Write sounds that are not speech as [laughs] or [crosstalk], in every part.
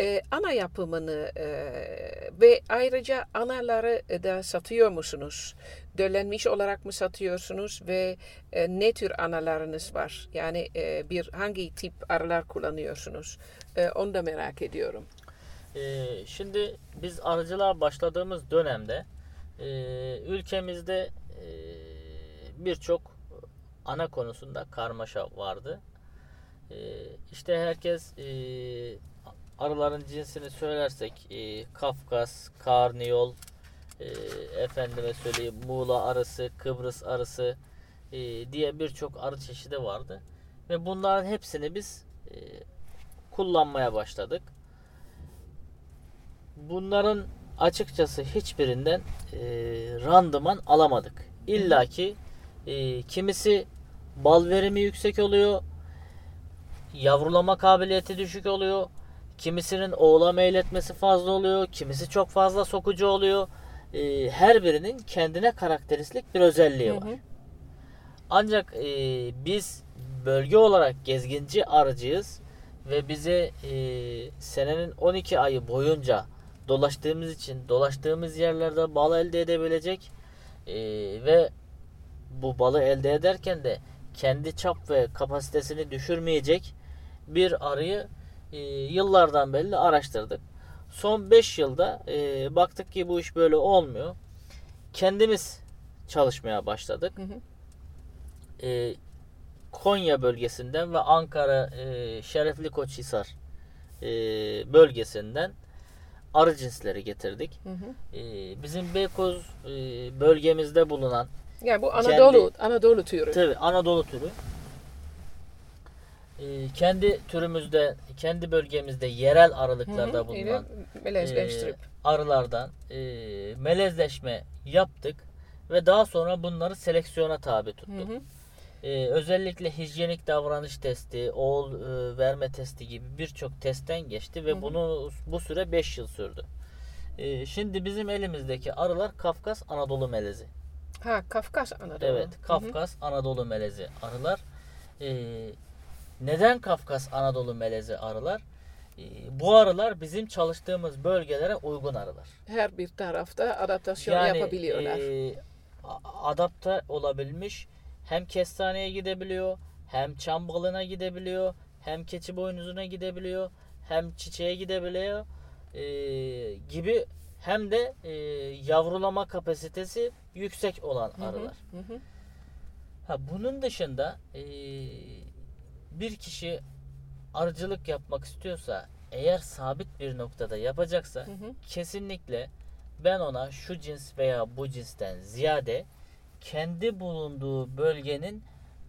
e, ana yapımını e, ve ayrıca anaları da satıyor musunuz? Döllenmiş olarak mı satıyorsunuz ve e, ne tür analarınız var? Yani e, bir hangi tip arılar kullanıyorsunuz? E, onu da merak ediyorum. Ee, şimdi biz arıcılığa başladığımız dönemde e, ülkemizde e, birçok ana konusunda karmaşa vardı. E, işte herkes e, arıların cinsini söylersek e, Kafkas, Karniyol, e, efendime söyleyeyim Muğla arısı, Kıbrıs arısı e, diye birçok arı çeşidi vardı. Ve bunların hepsini biz e, kullanmaya başladık. Bunların açıkçası hiçbirinden e, randıman alamadık. İlla ki e, kimisi bal verimi yüksek oluyor, yavrulama kabiliyeti düşük oluyor, kimisinin oğula meyletmesi fazla oluyor, kimisi çok fazla sokucu oluyor. E, her birinin kendine karakteristik bir özelliği var. Hı hı. Ancak e, biz bölge olarak gezginci arıcıyız ve bize e, senenin 12 ayı boyunca dolaştığımız için dolaştığımız yerlerde bal elde edebilecek e, ve bu balı elde ederken de kendi çap ve kapasitesini düşürmeyecek bir arıyı e, yıllardan beri araştırdık. Son 5 yılda e, baktık ki bu iş böyle olmuyor. Kendimiz çalışmaya başladık. Hı hı. E, Konya bölgesinden ve Ankara e, Şerefli Koçhisar e, bölgesinden arı cinsleri getirdik. Hı hı. E, bizim Beykoz e, bölgemizde bulunan yani bu Anadolu kendi, Anadolu türü. Tabii Anadolu türü. E, kendi türümüzde, kendi bölgemizde yerel arılıklarda hı hı, bulunan melezleştirip e, arılardan e, melezleşme yaptık ve daha sonra bunları seleksiyona tabi tuttuk. Hı hı. Ee, özellikle hijyenik davranış testi, oğul e, verme testi gibi birçok testten geçti ve hı hı. bunu bu süre 5 yıl sürdü. Ee, şimdi bizim elimizdeki arılar Kafkas Anadolu melezi. Ha Kafkas Anadolu. Evet Kafkas hı hı. Anadolu melezi arılar. Ee, neden Kafkas Anadolu melezi arılar? Ee, bu arılar bizim çalıştığımız bölgelere uygun arılar. Her bir tarafta adaptasyon yani, yapabiliyorlar. E, adapte olabilmiş hem kestaneye gidebiliyor, hem çam balına gidebiliyor, hem keçi boynuzuna gidebiliyor, hem çiçeğe gidebiliyor e, gibi hem de e, yavrulama kapasitesi yüksek olan arılar. Hı hı, hı. Ha, bunun dışında e, bir kişi arıcılık yapmak istiyorsa eğer sabit bir noktada yapacaksa hı hı. kesinlikle ben ona şu cins veya bu cinsten ziyade kendi bulunduğu bölgenin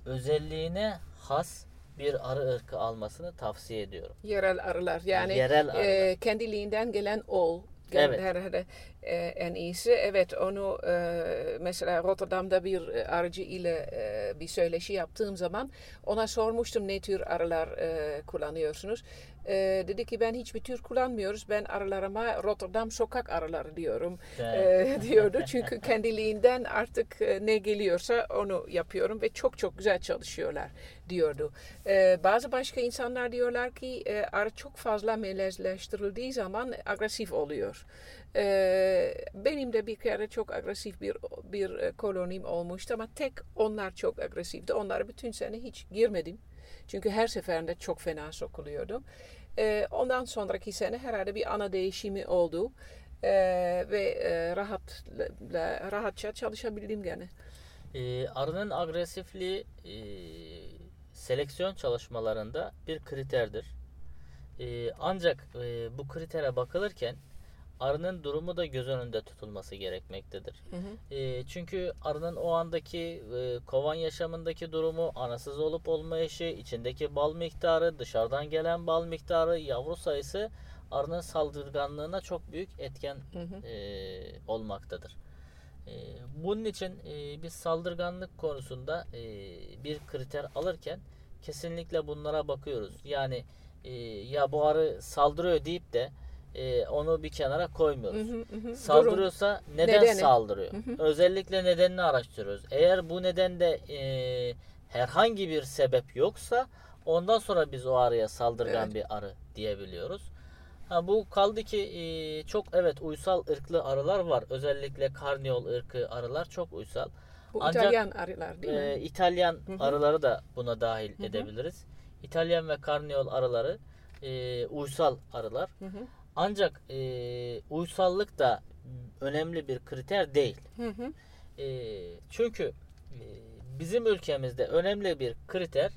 özelliğine has bir arı ırkı almasını tavsiye ediyorum. Yerel arılar yani Yerel arılar. E, kendiliğinden gelen ol. Evet. Herhalde e, en iyisi. Evet onu e, mesela Rotterdam'da bir arıcı ile bir söyleşi yaptığım zaman ona sormuştum ne tür arılar kullanıyorsunuz. E, dedi ki ben hiçbir tür kullanmıyoruz. Ben arılarıma Rotterdam sokak arıları diyorum e, [laughs] diyordu. Çünkü kendiliğinden artık e, ne geliyorsa onu yapıyorum ve çok çok güzel çalışıyorlar diyordu. E, bazı başka insanlar diyorlar ki e, arı çok fazla melezleştirildiği zaman agresif oluyor. E, benim de bir kere çok agresif bir bir e, kolonim olmuştu ama tek onlar çok agresifti. Onlara bütün sene hiç girmedim. Çünkü her seferinde çok fena sokuluyordum. E, ondan sonraki sene herhalde bir ana değişimi oldu. E, ve e, rahat, rahatça çalışabildim gene. E, arının agresifliği e, seleksiyon çalışmalarında bir kriterdir. E, ancak e, bu kritere bakılırken arının durumu da göz önünde tutulması gerekmektedir. Hı hı. E, çünkü arının o andaki e, kovan yaşamındaki durumu, anasız olup olmayışı, içindeki bal miktarı, dışarıdan gelen bal miktarı, yavru sayısı arının saldırganlığına çok büyük etken hı hı. E, olmaktadır. E, bunun için e, biz saldırganlık konusunda e, bir kriter alırken kesinlikle bunlara bakıyoruz. Yani e, ya bu arı saldırıyor deyip de e, onu bir kenara koymuyoruz. Hı hı hı. Saldırıyorsa neden Nedeni. saldırıyor? Hı hı. Özellikle nedenini araştırıyoruz. Eğer bu nedende e, herhangi bir sebep yoksa ondan sonra biz o arıya saldırgan evet. bir arı diyebiliyoruz. Ha, bu kaldı ki e, çok evet uysal ırklı arılar var. Özellikle karniyol ırkı arılar çok uysal. Bu Ancak, İtalyan arılar değil mi? E, İtalyan Hı-hı. arıları da buna dahil Hı-hı. edebiliriz. İtalyan ve karniyol arıları e, uysal arılar. Hı-hı. Ancak e, uysallık da önemli bir kriter değil. E, çünkü e, bizim ülkemizde önemli bir kriter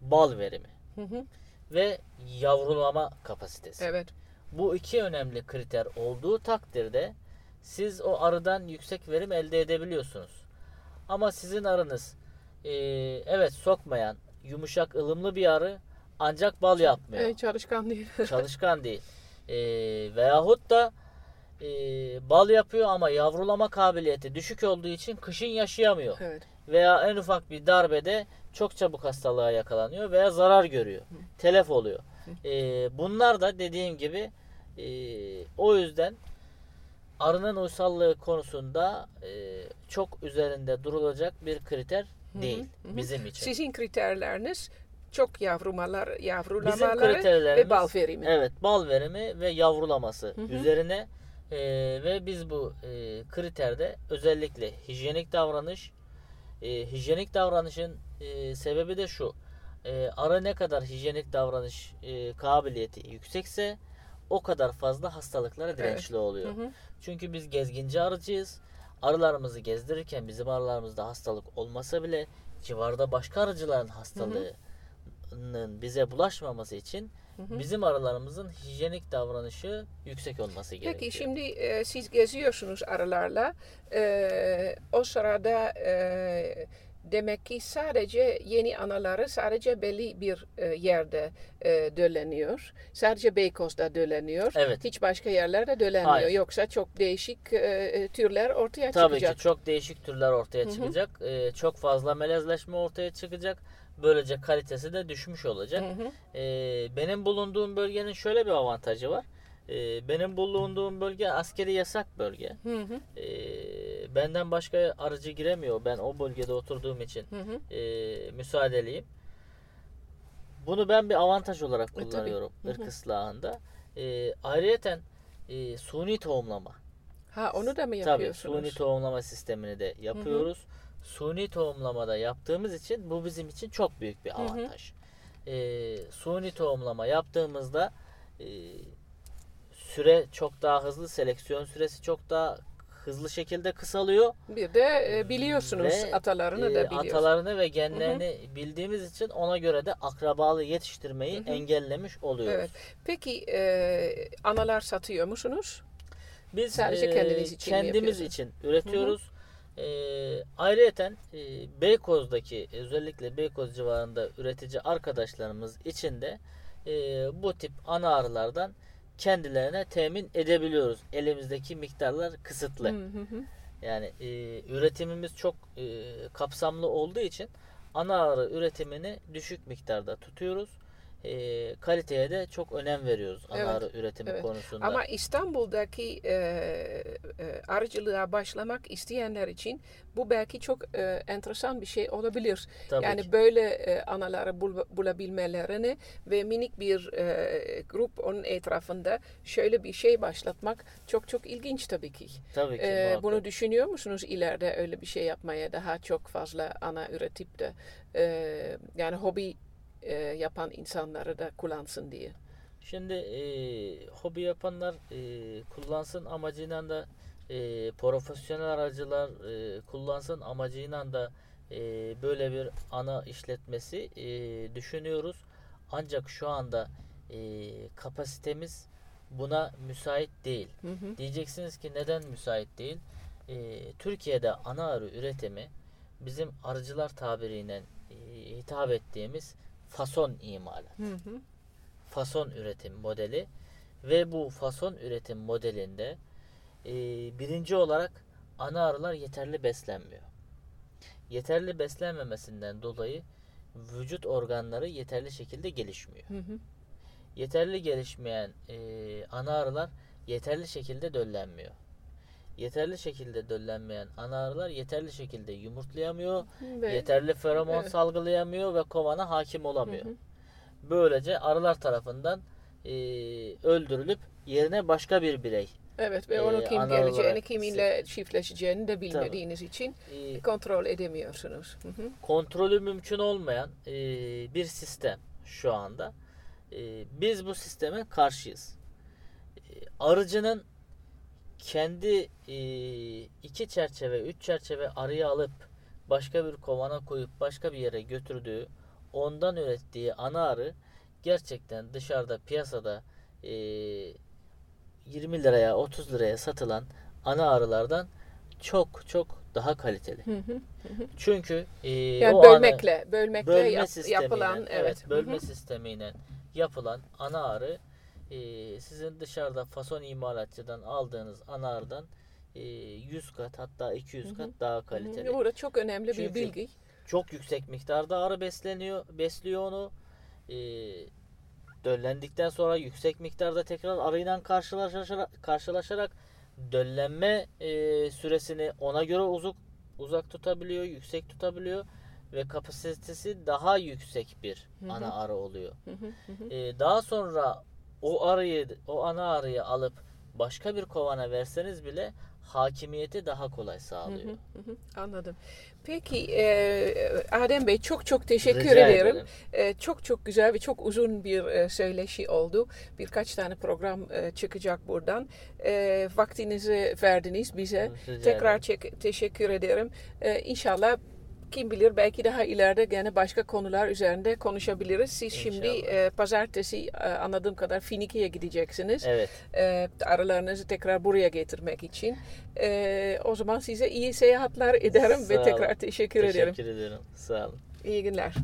bal verimi hı hı. ve yavrulama kapasitesi. Evet. Bu iki önemli kriter olduğu takdirde siz o arıdan yüksek verim elde edebiliyorsunuz. Ama sizin arınız e, evet sokmayan, yumuşak, ılımlı bir arı ancak bal yapmıyor. Evet, çalışkan değil. çalışkan değil. E, veyahut da e, bal yapıyor ama yavrulama kabiliyeti düşük olduğu için kışın yaşayamıyor. Evet. Veya en ufak bir darbede çok çabuk hastalığa yakalanıyor veya zarar görüyor. Hı. Telef oluyor. E, bunlar da dediğim gibi e, o yüzden arının uysallığı konusunda e, çok üzerinde durulacak bir kriter değil hı hı. bizim için. Sizin kriterleriniz çok yavrumalar, yavrulamaları ve bal verimi. Evet, bal verimi ve yavrulaması hı hı. üzerine e, ve biz bu e, kriterde özellikle hijyenik davranış, e, hijyenik davranışın e, sebebi de şu. E, arı ne kadar hijyenik davranış e, kabiliyeti yüksekse o kadar fazla hastalıklara dirençli evet. oluyor. Hı hı. Çünkü biz gezginci arıcıyız. Arılarımızı gezdirirken bizim arılarımızda hastalık olmasa bile civarda başka arıcıların hastalığının bize bulaşmaması için Hı hı. Bizim arılarımızın hijyenik davranışı yüksek olması gerekiyor. Peki şimdi e, siz geziyorsunuz arılarla. E, o sırada e, demek ki sadece yeni anaları sadece belli bir e, yerde e, döleniyor. Sadece Beykoz'da döleniyor. Evet. Hiç başka yerlerde dölenmiyor. Hayır. Yoksa çok değişik e, e türler ortaya Tabii çıkacak. Tabii ki çok değişik türler ortaya çıkacak. Hı hı. E, çok fazla melezleşme ortaya çıkacak. Böylece kalitesi de düşmüş olacak. Hı hı. E, benim bulunduğum bölgenin şöyle bir avantajı var. E, benim bulunduğum bölge askeri yasak bölge. Hı hı. E, benden başka aracı giremiyor. Ben o bölgede oturduğum için hı hı. E, müsaadeliyim. Bunu ben bir avantaj olarak e, kullanıyorum e, ırk ıslahında. E, ayrıyeten e, suni tohumlama. Ha onu da mı yapıyorsunuz? Tabii suni tohumlama sistemini de yapıyoruz. Hı hı. Suni tohumlamada yaptığımız için bu bizim için çok büyük bir avantaj. Hı hı. E, suni tohumlama yaptığımızda e, süre çok daha hızlı, seleksiyon süresi çok daha hızlı şekilde kısalıyor. Bir de e, biliyorsunuz ve, atalarını da e, biliyorsunuz. Atalarını ve genlerini Hı-hı. bildiğimiz için ona göre de akrabalı yetiştirmeyi Hı-hı. engellemiş oluyoruz. Evet. Peki e, analar satıyor musunuz? Biz sadece e, kendiniz için kendimiz için üretiyoruz. E, ayrıyeten e, Beykoz'daki özellikle Beykoz civarında üretici arkadaşlarımız için de e, bu tip ana arılardan kendilerine temin edebiliyoruz. Elimizdeki miktarlar kısıtlı. Hı hı. Yani e, üretimimiz çok e, kapsamlı olduğu için ana arı üretimini düşük miktarda tutuyoruz e, kaliteye de çok önem veriyoruz anarı evet, üretimi evet. konusunda. Ama İstanbul'daki e, e, arıcılığa başlamak isteyenler için bu belki çok e, enteresan bir şey olabilir. Tabii yani ki. böyle e, anaları bul, bulabilmelerini ve minik bir e, grup onun etrafında şöyle bir şey başlatmak çok çok ilginç tabii ki. Tabii ki. E, bunu düşünüyor musunuz ileride öyle bir şey yapmaya daha çok fazla ana üretip de e, yani hobi e, yapan insanları da kullansın diye. Şimdi e, hobi yapanlar e, kullansın amacıyla da e, profesyonel aracılar e, kullansın amacıyla da e, böyle bir ana işletmesi e, düşünüyoruz. Ancak şu anda e, kapasitemiz buna müsait değil. Hı hı. Diyeceksiniz ki neden müsait değil? E, Türkiye'de ana arı üretimi bizim arıcılar tabiriyle e, hitap ettiğimiz fason imalat. Hı hı. Fason üretim modeli ve bu fason üretim modelinde e, birinci olarak ana arılar yeterli beslenmiyor. Yeterli beslenmemesinden dolayı vücut organları yeterli şekilde gelişmiyor. Hı hı. Yeterli gelişmeyen e, ana arılar yeterli şekilde döllenmiyor yeterli şekilde döllenmeyen ana arılar yeterli şekilde yumurtlayamıyor, ve, yeterli feromon evet. salgılayamıyor ve kovana hakim olamıyor. Hı hı. Böylece arılar tarafından e, öldürülüp yerine başka bir birey. Evet ve onu kim geleceğini, kiminle çiftleşeceğini de bilmediğiniz Tabii. için ee, kontrol edemiyorsunuz. Hı hı. Kontrolü mümkün olmayan e, bir sistem şu anda. E, biz bu sisteme karşıyız. E, arıcının kendi iki çerçeve, üç çerçeve arıyı alıp başka bir kovana koyup başka bir yere götürdüğü, ondan ürettiği ana arı gerçekten dışarıda piyasada e, 20 liraya 30 liraya satılan ana arılardan çok çok daha kaliteli. Çünkü e, yani o bölmekle ana, bölmekle bölme yap, yapılan evet, evet. Bölme sistemiyle yapılan ana arı e, sizin dışarıda fason imalatçıdan aldığınız ana arıdan e, 100 kat hatta 200 kat daha kaliteli. Burada çok önemli Çünkü bir bilgi. Çok yüksek miktarda arı besleniyor, besliyor onu. E, Döllendikten sonra yüksek miktarda tekrar arıyla karşılaşarak, karşılaşarak döllenme e, süresini ona göre uzak uzak tutabiliyor, yüksek tutabiliyor ve kapasitesi daha yüksek bir hı hı. ana arı oluyor. Hı hı hı. E, daha sonra o arıyı, o ana arıyı alıp başka bir kovana verseniz bile hakimiyeti daha kolay sağlıyor. Hı hı hı. Anladım. Peki e, Adem Bey çok çok teşekkür Rica ederim. ederim. E, çok çok güzel ve çok uzun bir e, söyleşi oldu. Birkaç tane program e, çıkacak buradan. E, vaktinizi verdiniz bize. Rica Tekrar ederim. teşekkür ederim. E, inşallah kim bilir belki daha ileride gene başka konular üzerinde konuşabiliriz. Siz İnşallah. şimdi e, pazartesi e, anladığım kadar Finike'ye gideceksiniz. Evet. E, aralarınızı tekrar buraya getirmek için. E, o zaman size iyi seyahatler ederim Sağ ve tekrar teşekkür, teşekkür ederim. Teşekkür ederim. Sağ olun. İyi günler.